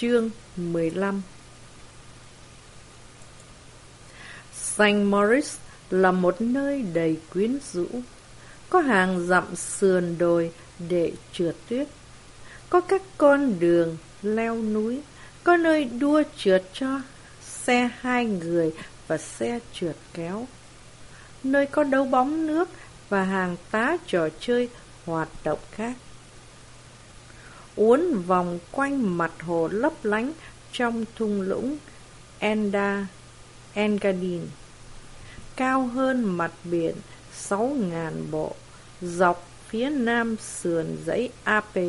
Chương 15 St. Maurice là một nơi đầy quyến rũ. Có hàng dặm sườn đồi để trượt tuyết. Có các con đường leo núi. Có nơi đua trượt cho xe hai người và xe trượt kéo. Nơi có đấu bóng nước và hàng tá trò chơi hoạt động khác uốn vòng quanh mặt hồ lấp lánh trong thung lũng Enda, Engadin, cao hơn mặt biển sáu ngàn bộ, dọc phía nam sườn dãy Ape,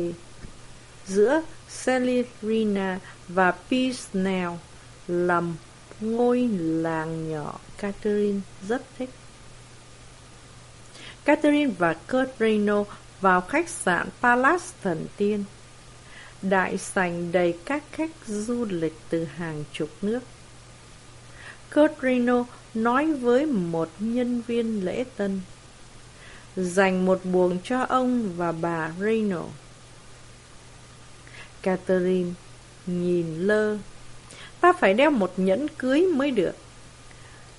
giữa Celirina và Pisnell lầm ngôi làng nhỏ Catherine rất thích. Catherine và Kurt Reno vào khách sạn Palace Thần Tiên. Đại sảnh đầy các khách du lịch từ hàng chục nước. Kurt Reno nói với một nhân viên lễ tân, Dành một buồng cho ông và bà Reno Catherine nhìn lơ, Ta phải đeo một nhẫn cưới mới được.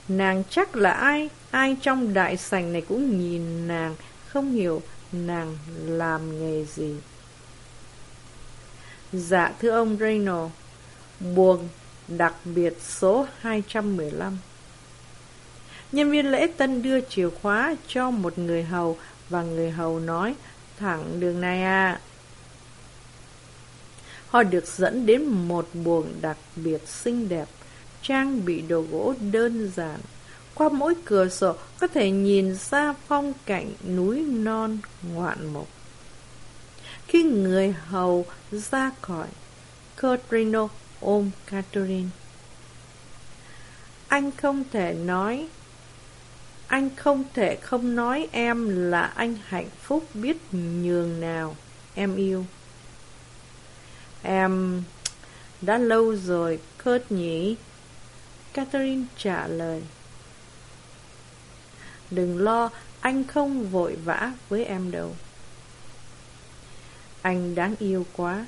Nàng chắc là ai? Ai trong đại sảnh này cũng nhìn nàng, Không hiểu nàng làm nghề gì. Dạ thưa ông Reynolds, Buồng đặc biệt số 215 Nhân viên lễ tân đưa chìa khóa cho một người hầu Và người hầu nói, Thẳng đường này à Họ được dẫn đến một buồng đặc biệt xinh đẹp, Trang bị đồ gỗ đơn giản. Qua mỗi cửa sổ có thể nhìn ra phong cảnh núi non ngoạn mục khi người hầu ra khỏi, Cotrino ôm Catherine. Anh không thể nói Anh không thể không nói em là anh hạnh phúc biết nhường nào Em yêu. Em đã lâu rồi Kurt nhỉ Catherine trả lời Đừng lo Anh không vội vã với em đâu anh đáng yêu quá.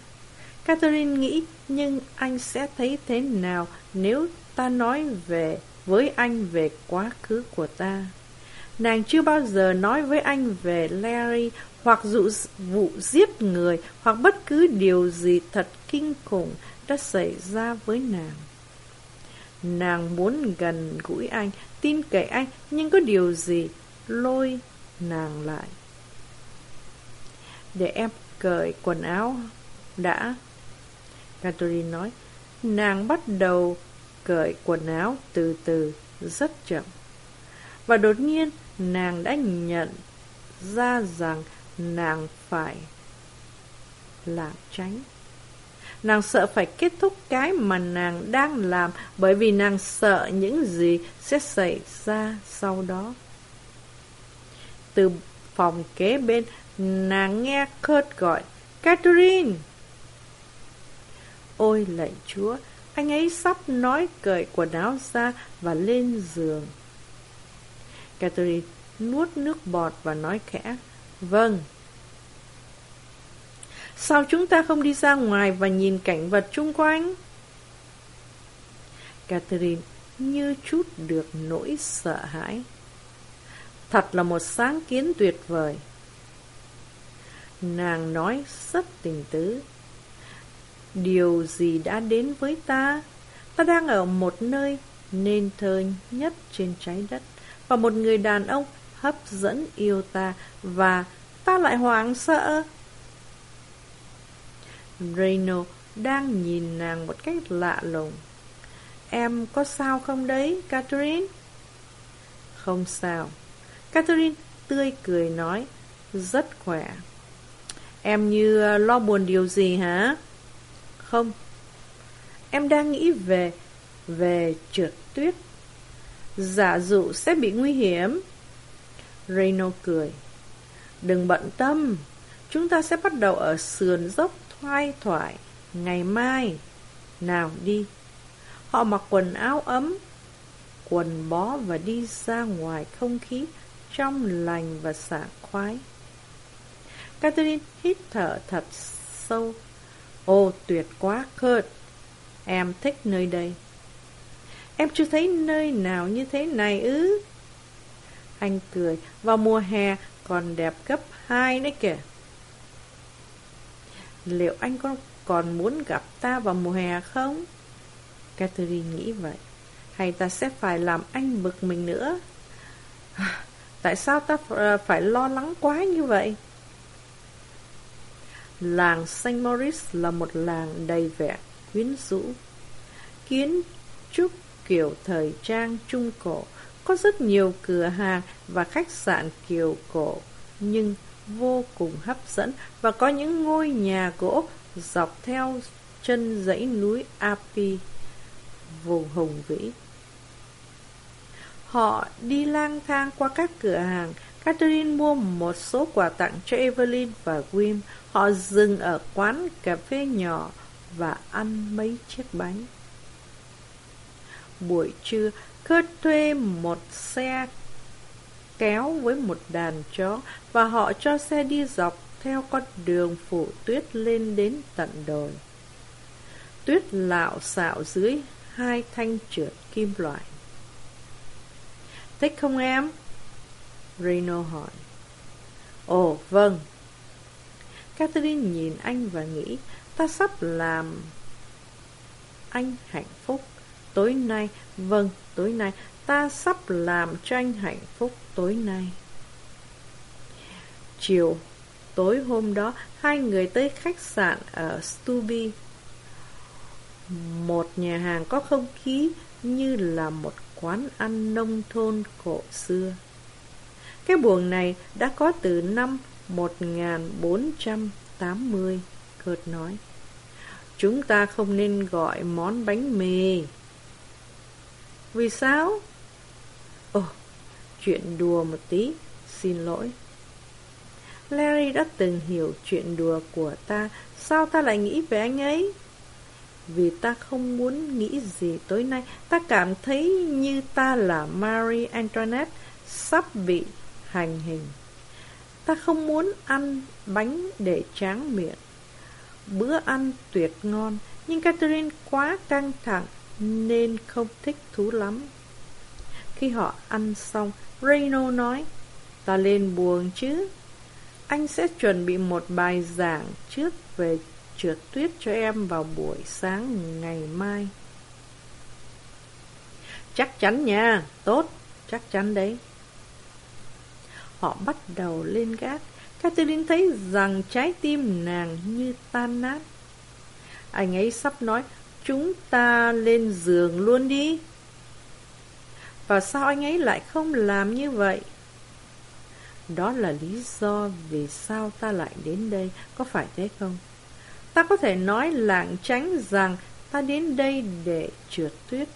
Catherine nghĩ, nhưng anh sẽ thấy thế nào nếu ta nói về với anh về quá khứ của ta? Nàng chưa bao giờ nói với anh về Larry hoặc dụ vụ giết người hoặc bất cứ điều gì thật kinh khủng đã xảy ra với nàng. Nàng muốn gần gũi anh, tin cậy anh, nhưng có điều gì lôi nàng lại. Để em cởi quần áo đã. Catherine nói, nàng bắt đầu cởi quần áo từ từ, rất chậm. Và đột nhiên, nàng đã nhận ra rằng nàng phải làm tránh. Nàng sợ phải kết thúc cái mà nàng đang làm bởi vì nàng sợ những gì sẽ xảy ra sau đó. Từ phòng kế bên, Nàng nghe Kurt gọi, Catherine! Ôi lạy chúa, Anh ấy sắp nói cởi quần áo ra Và lên giường. Catherine nuốt nước bọt Và nói khẽ Vâng. Sao chúng ta không đi ra ngoài Và nhìn cảnh vật chung quanh? Catherine như chút được nỗi sợ hãi. Thật là một sáng kiến tuyệt vời. Nàng nói rất tình tứ. Điều gì đã đến với ta? Ta đang ở một nơi nên thơ nhất trên trái đất và một người đàn ông hấp dẫn yêu ta và ta lại hoảng sợ. Reno đang nhìn nàng một cách lạ lùng. Em có sao không đấy, Catherine? Không sao. Catherine tươi cười nói, rất khỏe. Em như ờ, lo buồn điều gì hả? Không. Em đang nghĩ về về trượt tuyết. Giả dụ sẽ bị nguy hiểm. Reno cười. Đừng bận tâm. Chúng ta sẽ bắt đầu ở sườn dốc thoai thoải ngày mai. Nào đi. Họ mặc quần áo ấm, quần bó và đi ra ngoài không khí trong lành và sảng khoái. Catherine hít thở thật sâu. Ô tuyệt quá, Kurt. Em thích nơi đây. Em chưa thấy nơi nào như thế này ư? Anh cười, vào mùa hè còn đẹp gấp hai đấy kìa. Liệu anh có còn muốn gặp ta vào mùa hè không? Catherine nghĩ vậy. Hay ta sẽ phải làm anh bực mình nữa? Tại sao ta ờ, phải lo lắng quá như vậy? Làng Saint Maurice là một làng đầy vẻ quyến rũ. Kiến trúc kiểu thời trang trung cổ, có rất nhiều cửa hàng và khách sạn kiểu cổ, nhưng vô cùng hấp dẫn và có những ngôi nhà gỗ dọc theo chân dãy núi Api, vùng hùng vĩ. Họ đi lang thang qua các cửa hàng. Catherine mua một số quà tặng cho Evelyn và Wim. Họ dừng ở quán cà phê nhỏ và ăn mấy chiếc bánh. Buổi trưa, Kurt thuê một xe kéo với một đàn chó và họ cho xe đi dọc theo con đường phủ tuyết lên đến tận đồi. Tuyết lạo xạo dưới hai thanh trượt kim loại. Thích không em? Reno hỏi. Ồ, vâng. Catherine nhìn anh và nghĩ, ta sắp làm anh hạnh phúc. Tối nay, vâng, tối nay, ta sắp làm cho anh hạnh phúc tối nay. Chiều, tối hôm đó, hai người tới khách sạn ở Stubby. Một nhà hàng có không khí như là một quán ăn nông thôn cổ xưa. Cái buồng này đã có từ năm 1480, Kurt nói. Chúng ta không nên gọi món bánh mì. Vì sao? Ồ, chuyện đùa một tí, xin lỗi. Larry đã từng hiểu chuyện đùa của ta, sao ta lại nghĩ về anh ấy? Vì ta không muốn nghĩ gì tối nay Ta cảm thấy như ta là Marie Antoinette Sắp bị hành hình Ta không muốn ăn bánh để tráng miệng Bữa ăn tuyệt ngon Nhưng Catherine quá căng thẳng Nên không thích thú lắm Khi họ ăn xong Reno nói Ta lên buồn chứ Anh sẽ chuẩn bị một bài giảng trước về trượt tuyết cho em vào buổi sáng ngày mai. Chắc chắn nha, tốt, chắc chắn đấy. Họ bắt đầu lên gác. Catherine thấy rằng trái tim nàng như tan nát. Anh ấy sắp nói, chúng ta lên giường luôn đi. Và sao anh ấy lại không làm như vậy? Đó là lý do vì sao ta lại đến đây, có phải thế không? Ta có thể nói lạng tránh rằng ta đến đây để trượt tuyết.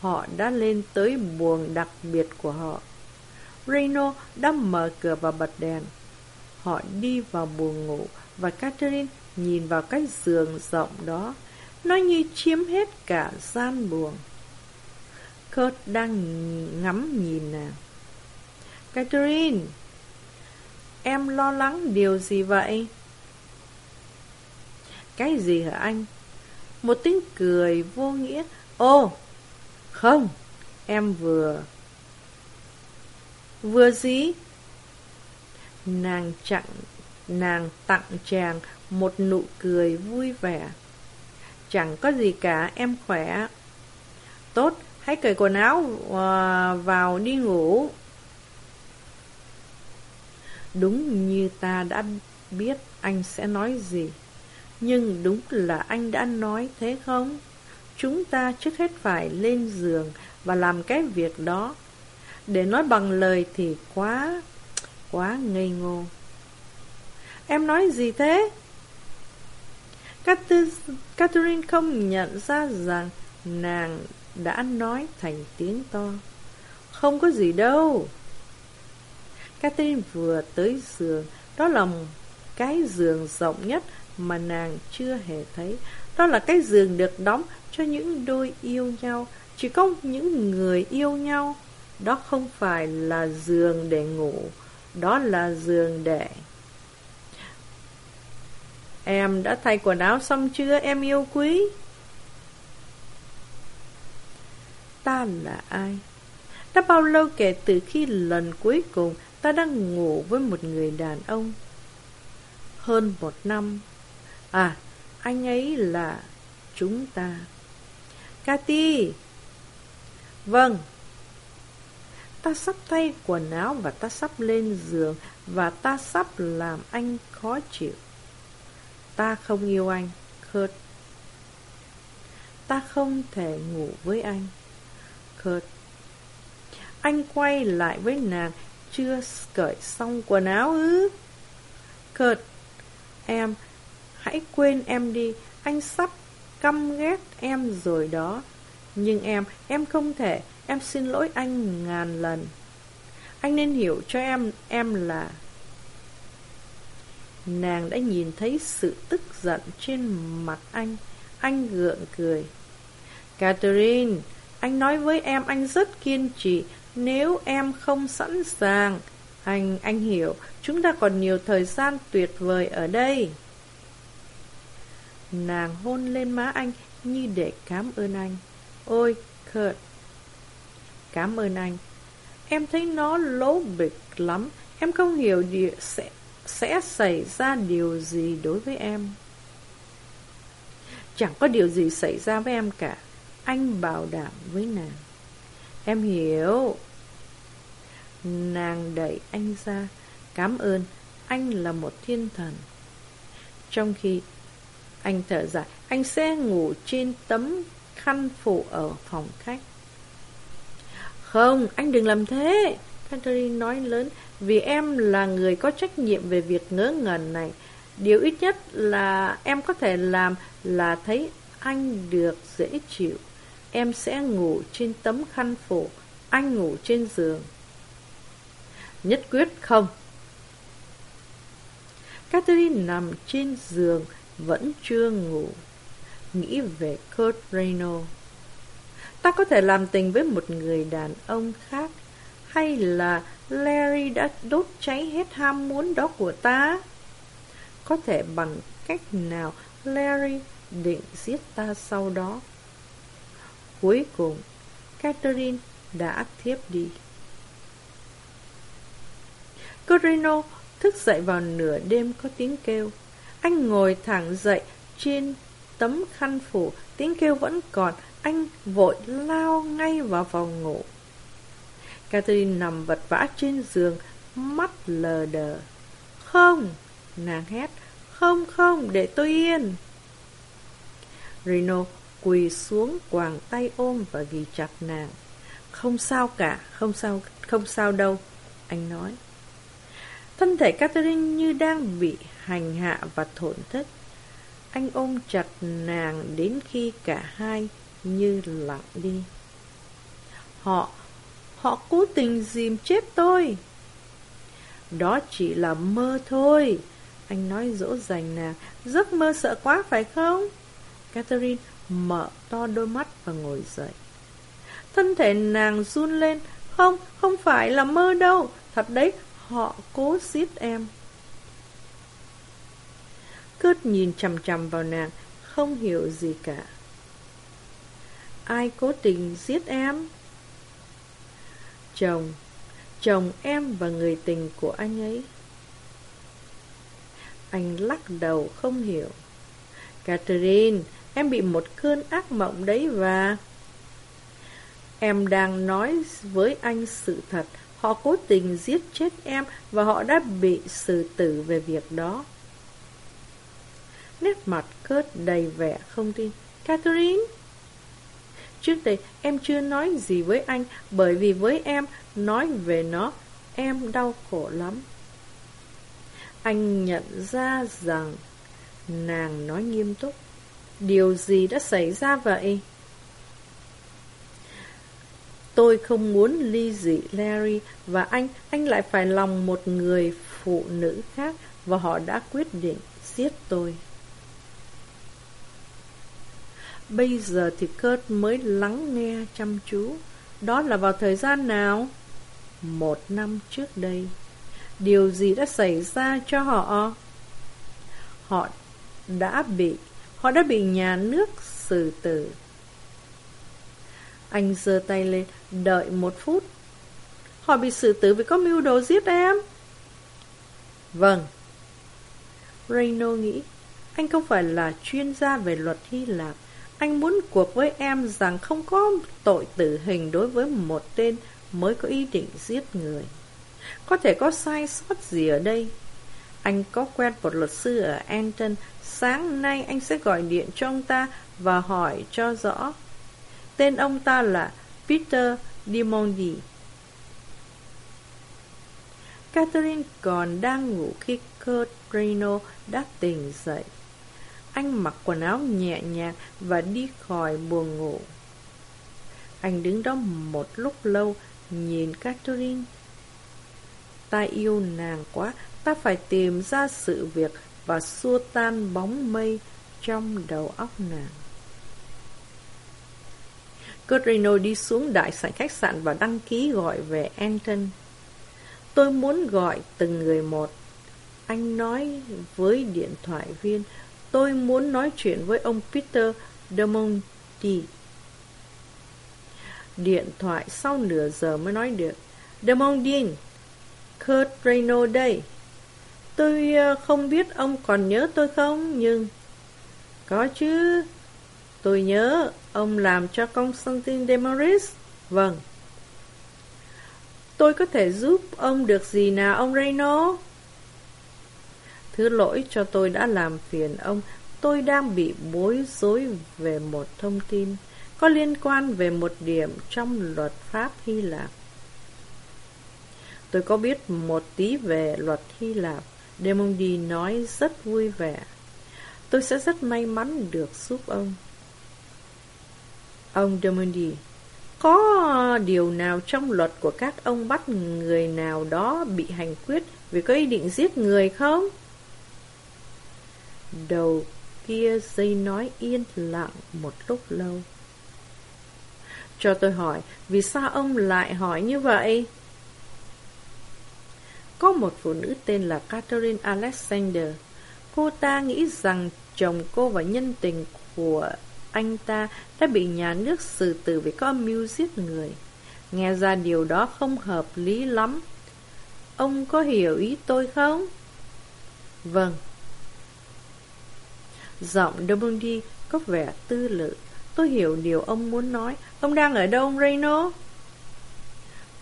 Họ đã lên tới buồng đặc biệt của họ. Reno đã mở cửa và bật đèn. Họ đi vào buồng ngủ và Catherine nhìn vào cái giường rộng đó. Nó như chiếm hết cả gian buồng. Kurt đang ngắm nhìn nàng. Catherine, em lo lắng điều gì vậy? Cái gì hả anh? Một tiếng cười vô nghĩa. Ô, không, em vừa... Vừa dĩ Nàng chặn, nàng tặng chàng một nụ cười vui vẻ. Chẳng có gì cả, em khỏe. Tốt, hãy cởi quần áo à, vào đi ngủ. Đúng như ta đã biết anh sẽ nói gì. Nhưng đúng là anh đã nói thế không? Chúng ta trước hết phải lên giường và làm cái việc đó. Để nói bằng lời thì quá, quá ngây ngô. Em nói gì thế? Catherine không nhận ra rằng nàng đã nói thành tiếng to. Không có gì đâu. Catherine vừa tới giường, đó là cái giường rộng nhất mà nàng chưa hề thấy. Đó là cái giường được đóng cho những đôi yêu nhau, chỉ có những người yêu nhau. Đó không phải là giường để ngủ, đó là giường để... Em đã thay quần áo xong chưa em yêu quý? Ta là ai? Đã bao lâu kể từ khi lần cuối cùng ta đang ngủ với một người đàn ông? Hơn một năm. À, anh ấy là chúng ta. Cathy! Vâng. Ta sắp thay quần áo và ta sắp lên giường và ta sắp làm anh khó chịu. Ta không yêu anh, Kurt. Ta không thể ngủ với anh, Kurt. Anh quay lại với nàng, chưa cởi xong quần áo ư? Kurt, em, hãy quên em đi, anh sắp căm ghét em rồi đó. Nhưng em, em không thể, em xin lỗi anh ngàn lần. Anh nên hiểu cho em, em là... Nàng đã nhìn thấy sự tức giận trên mặt anh. Anh gượng cười. Catherine, anh nói với em anh rất kiên trì. Nếu em không sẵn sàng, anh, anh hiểu, chúng ta còn nhiều thời gian tuyệt vời ở đây. Nàng hôn lên má anh như để cảm ơn anh. Ôi, Kurt, cảm ơn anh. Em thấy nó lố bịch lắm. Em không hiểu điều sẽ, sẽ xảy ra điều gì đối với em. Chẳng có điều gì xảy ra với em cả. Anh bảo đảm với nàng. Em hiểu. Nàng đẩy anh ra. Cảm ơn, anh là một thiên thần. Trong khi anh thở dài, anh sẽ ngủ trên tấm khăn phủ ở phòng khách. Không, anh đừng làm thế. Catherine nói lớn, vì em là người có trách nhiệm về việc ngớ ngẩn này. Điều ít nhất là em có thể làm là thấy anh được dễ chịu. Em sẽ ngủ trên tấm khăn phủ, anh ngủ trên giường. Nhất quyết không. Catherine nằm trên giường, vẫn chưa ngủ. Nghĩ về Kurt Reynolds. Ta có thể làm tình với một người đàn ông khác. Hay là Larry đã đốt cháy hết ham muốn đó của ta? Có thể bằng cách nào Larry định giết ta sau đó? Cuối cùng, Catherine đã thiếp đi. Corino thức dậy vào nửa đêm có tiếng kêu. Anh ngồi thẳng dậy trên tấm khăn phủ. Tiếng kêu vẫn còn anh vội lao ngay vào phòng ngủ. Catherine nằm vật vã trên giường, mắt lờ đờ. Không! Nàng hét. Không không, để tôi yên. Reno quỳ xuống quàng tay ôm và ghi chặt nàng. Không sao cả, không sao, không sao đâu, anh nói. Thân thể Catherine như đang bị hành hạ và thổn thức. Anh ôm chặt nàng đến khi cả hai như lặng đi. Họ, họ cố tình dìm chết tôi. Đó chỉ là mơ thôi. Anh nói dỗ dành nàng, giấc mơ sợ quá phải không? Catherine mở to đôi mắt và ngồi dậy. Thân thể nàng run lên, không, không phải là mơ đâu, thật đấy, họ cố giết em. Cướt nhìn chằm chằm vào nàng, không hiểu gì cả. Ai cố tình giết em? Chồng, chồng em và người tình của anh ấy. Anh lắc đầu không hiểu. Catherine, em bị một cơn ác mộng đấy và... Em đang nói với anh sự thật. Họ cố tình giết chết em và họ đã bị xử tử về việc đó. Nét mặt cớt đầy vẻ không tin. Catherine? Trước đây em chưa nói gì với anh Bởi vì với em Nói về nó Em đau khổ lắm Anh nhận ra rằng Nàng nói nghiêm túc Điều gì đã xảy ra vậy? Tôi không muốn ly dị Larry Và anh, anh lại phải lòng một người phụ nữ khác Và họ đã quyết định giết tôi Bây giờ thì Kurt mới lắng nghe chăm chú. Đó là vào thời gian nào? Một năm trước đây. Điều gì đã xảy ra cho họ? Họ đã bị, họ đã bị nhà nước xử tử. Anh giơ tay lên, đợi một phút. Họ bị xử tử vì có mưu đồ giết em. Vâng. reno nghĩ, anh không phải là chuyên gia về luật Hy Lạp. Anh muốn cuộc với em rằng không có tội tử hình đối với một tên mới có ý định giết người. Có thể có sai sót gì ở đây. Anh có quen một luật sư ở Anton. Sáng nay anh sẽ gọi điện cho ông ta và hỏi cho rõ. Tên ông ta là Peter Dimondi. Catherine còn đang ngủ khi Kurt Reno đã tỉnh dậy. Anh mặc quần áo nhẹ nhàng và đi khỏi buồng ngủ. Anh đứng đó một lúc lâu, nhìn Catherine. Ta yêu nàng quá, ta phải tìm ra sự việc và xua tan bóng mây trong đầu óc nàng. Kurt đi xuống đại sảnh khách sạn và đăng ký gọi về Anton. Tôi muốn gọi từng người một. Anh nói với điện thoại viên, tôi muốn nói chuyện với ông Peter Demonti. Điện thoại sau nửa giờ mới nói được. Demondin, Kurt Reno đây. Tôi ờ, không biết ông còn nhớ tôi không, nhưng... Có chứ. Tôi nhớ ông làm cho Constantine Demaris Vâng. Tôi có thể giúp ông được gì nào ông Reno? Thứ lỗi cho tôi đã làm phiền ông. Tôi đang bị bối rối về một thông tin, có liên quan về một điểm trong luật pháp Hy Lạp. Tôi có biết một tí về luật Hy Lạp. Demondi nói rất vui vẻ. Tôi sẽ rất may mắn được giúp ông. Ông Demondi có điều nào trong luật của các ông bắt người nào đó bị hành quyết vì có ý định giết người không? Đầu kia dây nói yên lặng một lúc lâu. Cho tôi hỏi, vì sao ông lại hỏi như vậy? Có một phụ nữ tên là Catherine Alexander. Cô ta nghĩ rằng chồng cô và nhân tình của anh ta đã bị nhà nước xử tử vì có âm mưu giết người. Nghe ra điều đó không hợp lý lắm. Ông có hiểu ý tôi không? Vâng. Giọng Domundi có vẻ tư lự. Tôi hiểu điều ông muốn nói. Ông đang ở đâu, ông Reno?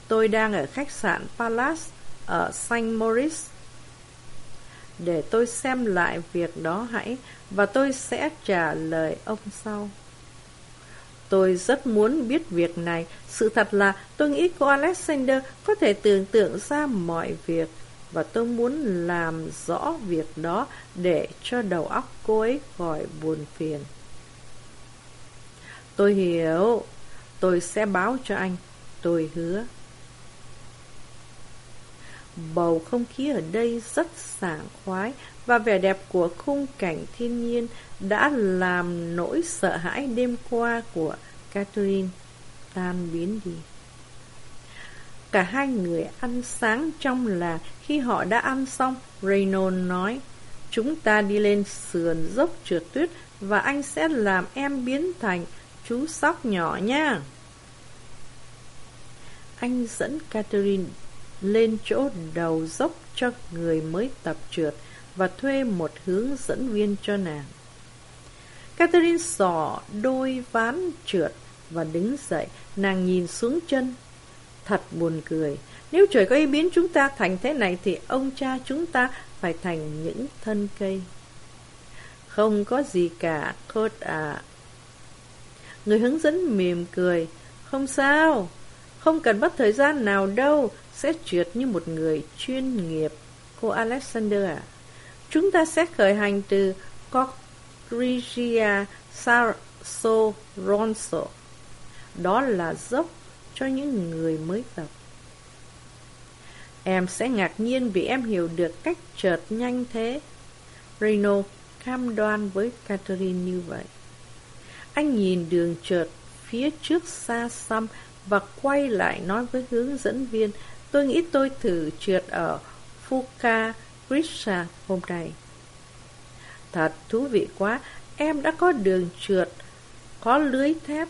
Tôi đang ở khách sạn Palace ở Saint Maurice. Để tôi xem lại việc đó hãy và tôi sẽ trả lời ông sau. Tôi rất muốn biết việc này. Sự thật là tôi nghĩ cô Alexander có thể tưởng tượng ra mọi việc và tôi muốn làm rõ việc đó để cho đầu óc cô ấy khỏi buồn phiền. Tôi hiểu, tôi sẽ báo cho anh, tôi hứa. Bầu không khí ở đây rất sảng khoái và vẻ đẹp của khung cảnh thiên nhiên đã làm nỗi sợ hãi đêm qua của Catherine tan biến đi. Cả hai người ăn sáng trong là khi họ đã ăn xong, Reynold nói, chúng ta đi lên sườn dốc trượt tuyết và anh sẽ làm em biến thành chú sóc nhỏ nha. Anh dẫn Catherine lên chỗ đầu dốc cho người mới tập trượt và thuê một hướng dẫn viên cho nàng. Catherine sỏ đôi ván trượt và đứng dậy, nàng nhìn xuống chân. Thật buồn cười, nếu trời có ý biến chúng ta thành thế này thì ông cha chúng ta phải thành những thân cây. Không có gì cả, Kurt à. Người hướng dẫn mỉm cười. Không sao, không cần mất thời gian nào đâu, sẽ trượt như một người chuyên nghiệp. Cô Alexander à, chúng ta sẽ khởi hành từ Cogrigia Sarso Ronso. Đó là dốc cho những người mới tập. Em sẽ ngạc nhiên vì em hiểu được cách trượt nhanh thế. Reno cam đoan với Catherine như vậy. Anh nhìn đường trượt phía trước xa xăm và quay lại nói với hướng dẫn viên, tôi nghĩ tôi thử trượt ở Fuka Grisha hôm nay. Thật thú vị quá, em đã có đường trượt, có lưới thép.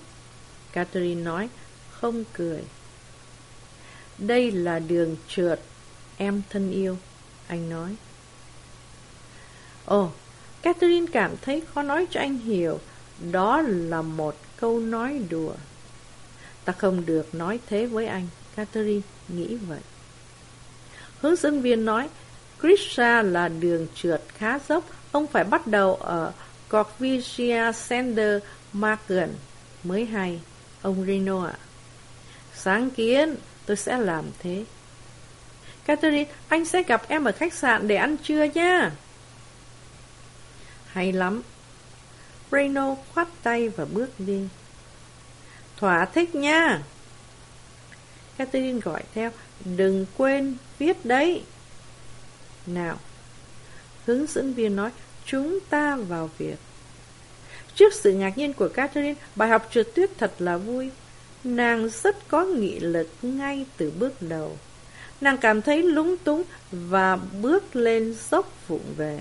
Catherine nói, không cười. Đây là đường trượt, em thân yêu, anh nói. Ồ, Catherine cảm thấy khó nói cho anh hiểu, đó là một câu nói đùa. Ta không được nói thế với anh, Catherine nghĩ vậy. Hướng dẫn viên nói, Krishna là đường trượt khá dốc, ông phải bắt đầu ở Corvigia Center Marken mới hay, ông Reno ạ. Sáng kiến, tôi sẽ làm thế. Catherine, anh sẽ gặp em ở khách sạn để ăn trưa nha. Hay lắm. Reno khoát tay và bước đi. Thỏa thích nha. Catherine gọi theo, đừng quên viết đấy. Nào, hướng dẫn viên nói, chúng ta vào việc. Trước sự ngạc nhiên của Catherine, bài học trượt tuyết thật là vui. Nàng rất có nghị lực ngay từ bước đầu. Nàng cảm thấy lúng túng và bước lên dốc vụng về.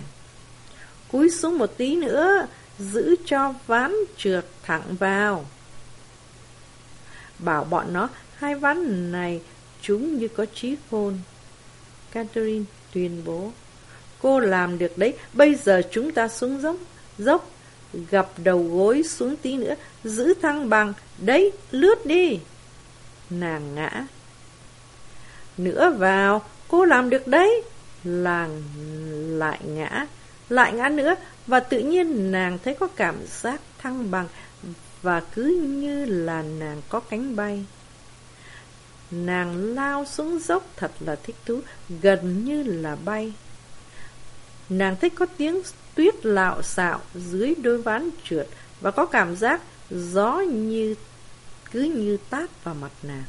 Cúi xuống một tí nữa, giữ cho ván trượt thẳng vào. Bảo bọn nó, hai ván này chúng như có trí khôn. Catherine tuyên bố. Cô làm được đấy, bây giờ chúng ta xuống dốc, dốc, gập đầu gối xuống tí nữa, giữ thăng bằng, đấy, lướt đi. Nàng ngã. Nữa vào, cô làm được đấy. Làng lại ngã, lại ngã nữa, và tự nhiên nàng thấy có cảm giác thăng bằng, và cứ như là nàng có cánh bay. Nàng lao xuống dốc thật là thích thú, gần như là bay. Nàng thích có tiếng tuyết lạo xạo dưới đôi ván trượt và có cảm giác gió như cứ như tát vào mặt nàng.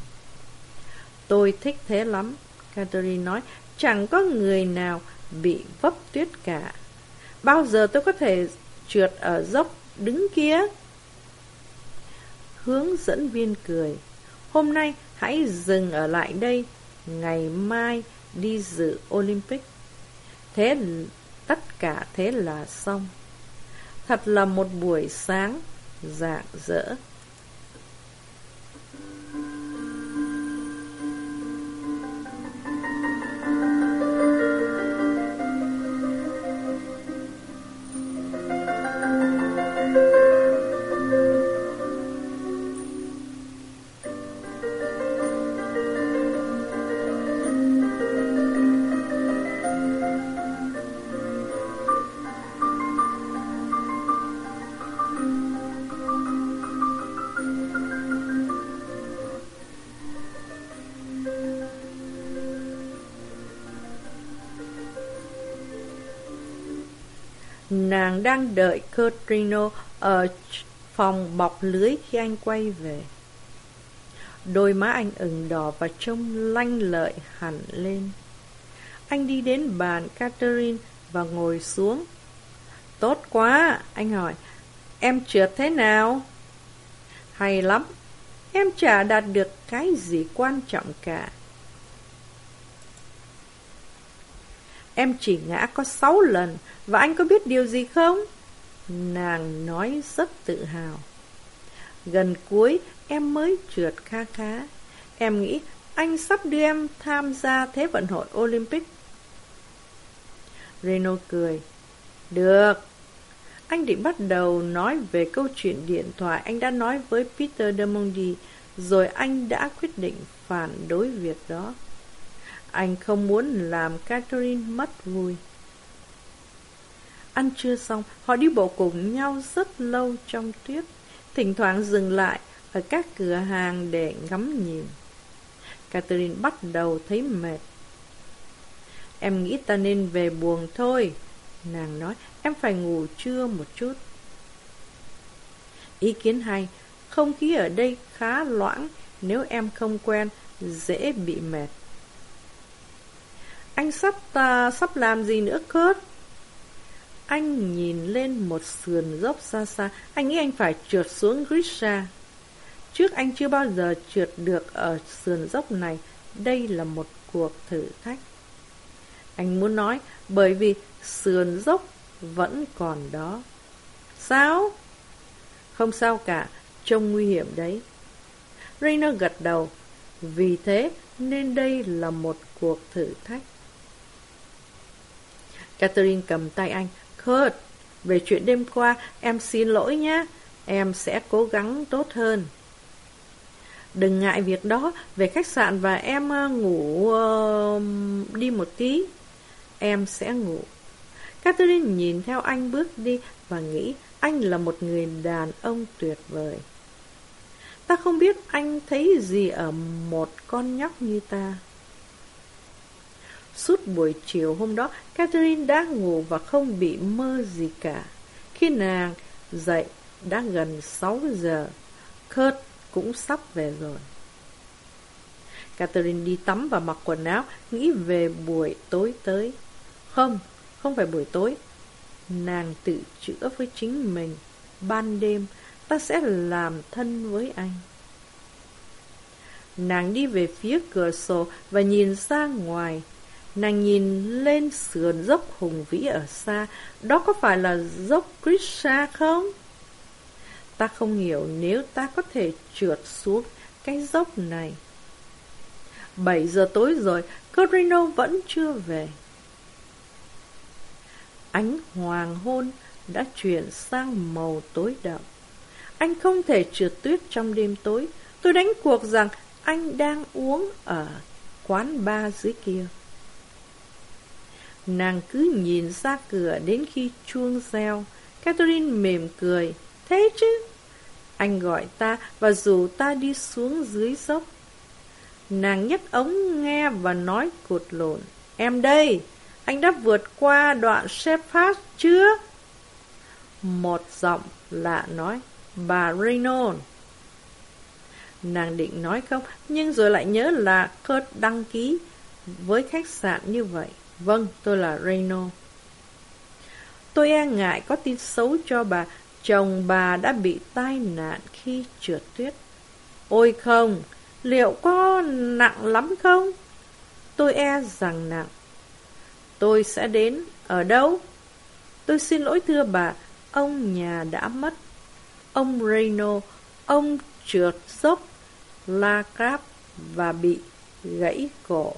Tôi thích thế lắm, Catherine nói, chẳng có người nào bị vấp tuyết cả. Bao giờ tôi có thể trượt ở dốc đứng kia? Hướng dẫn viên cười. Hôm nay hãy dừng ở lại đây, ngày mai đi dự Olympic. Thế tất cả thế là xong. Thật là một buổi sáng rạng rỡ. Nàng đang đợi Cotrino ở phòng bọc lưới khi anh quay về. Đôi má anh ửng đỏ và trông lanh lợi hẳn lên. Anh đi đến bàn Catherine và ngồi xuống. Tốt quá, anh hỏi. Em trượt thế nào? Hay lắm. Em chả đạt được cái gì quan trọng cả. Em chỉ ngã có sáu lần, Và anh có biết điều gì không? Nàng nói rất tự hào. Gần cuối, em mới trượt kha khá. Em nghĩ anh sắp đưa em tham gia Thế vận hội Olympic. Reno cười. Được. Anh định bắt đầu nói về câu chuyện điện thoại Anh đã nói với Peter Demondi Rồi anh đã quyết định phản đối việc đó anh không muốn làm Catherine mất vui. Ăn trưa xong, họ đi bộ cùng nhau rất lâu trong tuyết, thỉnh thoảng dừng lại ở các cửa hàng để ngắm nhìn. Catherine bắt đầu thấy mệt. Em nghĩ ta nên về buồng thôi. Nàng nói, em phải ngủ trưa một chút. Ý kiến hay, không khí ở đây khá loãng, nếu em không quen, dễ bị mệt. Anh sắp uh, sắp làm gì nữa Kurt? Anh nhìn lên một sườn dốc xa xa, anh nghĩ anh phải trượt xuống Grisha. Trước anh chưa bao giờ trượt được ở sườn dốc này, đây là một cuộc thử thách. Anh muốn nói, bởi vì sườn dốc vẫn còn đó. Sao? Không sao cả, trông nguy hiểm đấy. Rainer gật đầu. Vì thế nên đây là một cuộc thử thách. Catherine cầm tay anh. Kurt, về chuyện đêm qua, em xin lỗi nhé. Em sẽ cố gắng tốt hơn. Đừng ngại việc đó, về khách sạn và em ờ, ngủ uh, đi một tí. Em sẽ ngủ. Catherine nhìn theo anh bước đi và nghĩ anh là một người đàn ông tuyệt vời. Ta không biết anh thấy gì ở một con nhóc như ta. Suốt buổi chiều hôm đó, Catherine đã ngủ và không bị mơ gì cả. Khi nàng dậy, đã gần 6 giờ. Kurt cũng sắp về rồi. Catherine đi tắm và mặc quần áo, nghĩ về buổi tối tới. Không, không phải buổi tối. Nàng tự chữa với chính mình. Ban đêm, ta sẽ làm thân với anh. Nàng đi về phía cửa sổ và nhìn ra ngoài. Nàng nhìn lên sườn dốc hùng vĩ ở xa. Đó có phải là dốc Krishna không? Ta không hiểu nếu ta có thể trượt xuống cái dốc này. Bảy giờ tối rồi, Corino vẫn chưa về. Ánh hoàng hôn đã chuyển sang màu tối đậm. Anh không thể trượt tuyết trong đêm tối. Tôi đánh cuộc rằng anh đang uống ở quán ba dưới kia. Nàng cứ nhìn ra cửa đến khi chuông reo. Catherine mềm cười. Thế chứ? Anh gọi ta và dù ta đi xuống dưới dốc. Nàng nhấc ống nghe và nói cột lộn. Em đây, anh đã vượt qua đoạn Shepherd chưa? Một giọng lạ nói, bà Reynolds. Nàng định nói không, nhưng rồi lại nhớ là Kurt đăng ký với khách sạn như vậy. Vâng, tôi là reno Tôi e ngại có tin xấu cho bà, chồng bà đã bị tai nạn khi trượt tuyết. Ôi không, liệu có nặng lắm không? Tôi e rằng nặng. Tôi sẽ đến ở đâu? Tôi xin lỗi thưa bà, ông nhà đã mất. Ông Reno, ông trượt dốc, la cáp và bị gãy cổ.